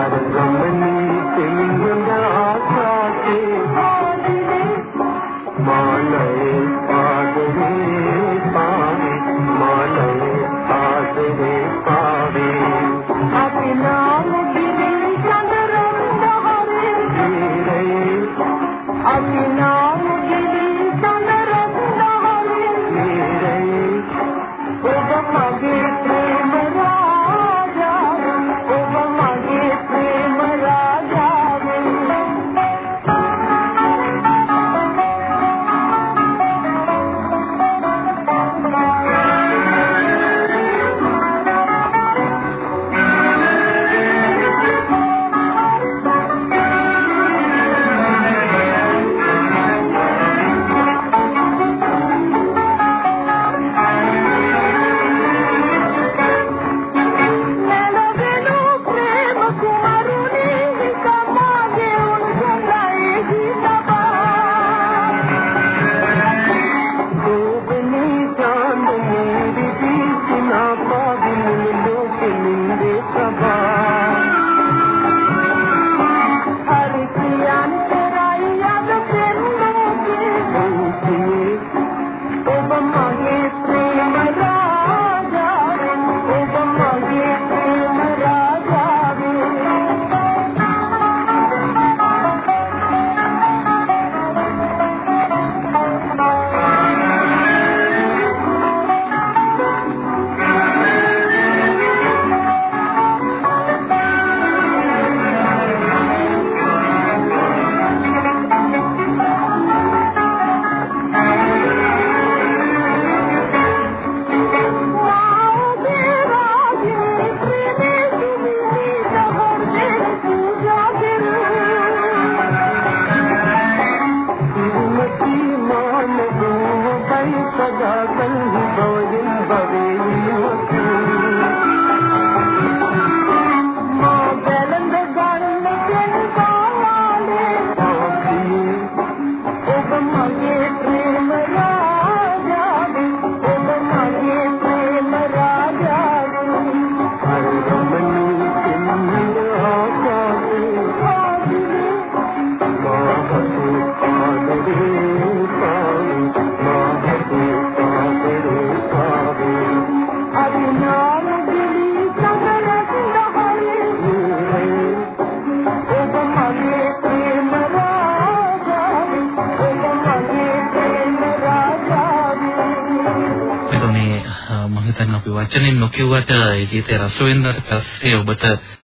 Father, වචනෙන් නොකියුවට ඒ ගීතය රස වෙනවට පස්සේ ඔබට